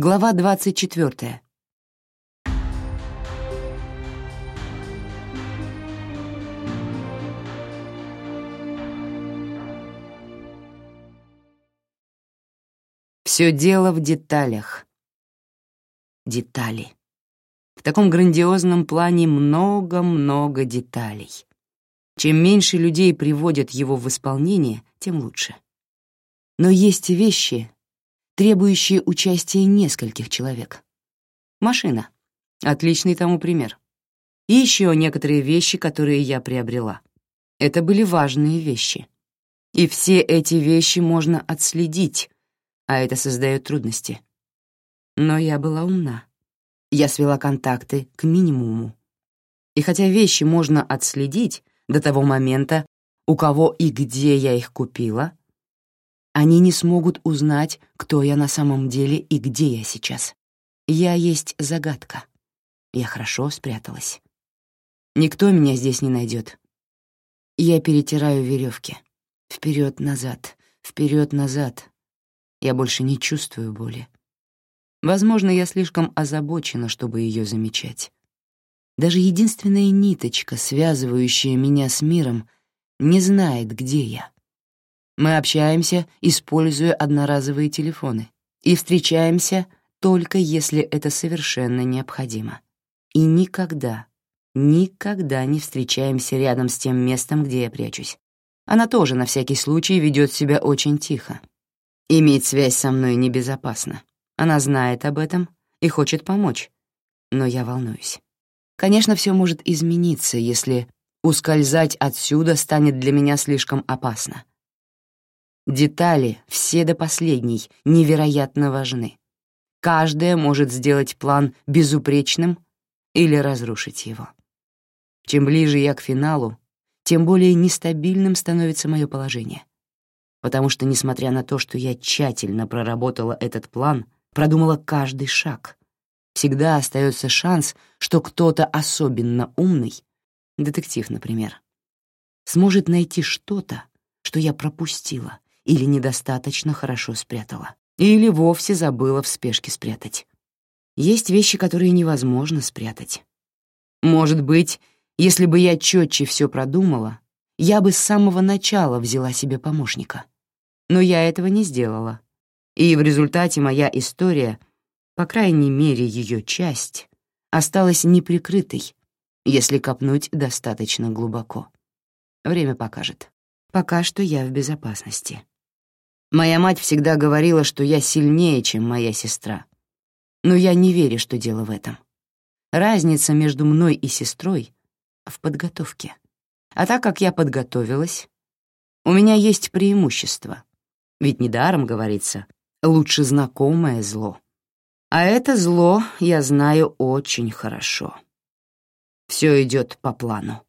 Глава 24. Все дело в деталях. Детали. В таком грандиозном плане много-много деталей. Чем меньше людей приводят его в исполнение, тем лучше. Но есть вещи, требующие участия нескольких человек. Машина — отличный тому пример. И еще некоторые вещи, которые я приобрела. Это были важные вещи. И все эти вещи можно отследить, а это создает трудности. Но я была умна. Я свела контакты к минимуму. И хотя вещи можно отследить до того момента, у кого и где я их купила, они не смогут узнать, кто я на самом деле и где я сейчас. Я есть загадка. Я хорошо спряталась. Никто меня здесь не найдет. Я перетираю веревки. Вперед-назад, вперед-назад. Я больше не чувствую боли. Возможно, я слишком озабочена, чтобы ее замечать. Даже единственная ниточка, связывающая меня с миром, не знает, где я. Мы общаемся, используя одноразовые телефоны, и встречаемся только если это совершенно необходимо. И никогда, никогда не встречаемся рядом с тем местом, где я прячусь. Она тоже на всякий случай ведет себя очень тихо. Иметь связь со мной небезопасно. Она знает об этом и хочет помочь, но я волнуюсь. Конечно, все может измениться, если ускользать отсюда станет для меня слишком опасно. Детали, все до последней, невероятно важны. Каждая может сделать план безупречным или разрушить его. Чем ближе я к финалу, тем более нестабильным становится мое положение. Потому что, несмотря на то, что я тщательно проработала этот план, продумала каждый шаг, всегда остается шанс, что кто-то особенно умный, детектив, например, сможет найти что-то, что я пропустила или недостаточно хорошо спрятала, или вовсе забыла в спешке спрятать. Есть вещи, которые невозможно спрятать. Может быть, если бы я четче все продумала, я бы с самого начала взяла себе помощника. Но я этого не сделала. И в результате моя история, по крайней мере ее часть, осталась неприкрытой, если копнуть достаточно глубоко. Время покажет. Пока что я в безопасности. Моя мать всегда говорила, что я сильнее, чем моя сестра. Но я не верю, что дело в этом. Разница между мной и сестрой в подготовке. А так как я подготовилась, у меня есть преимущество. Ведь недаром говорится «лучше знакомое зло». А это зло я знаю очень хорошо. Все идет по плану.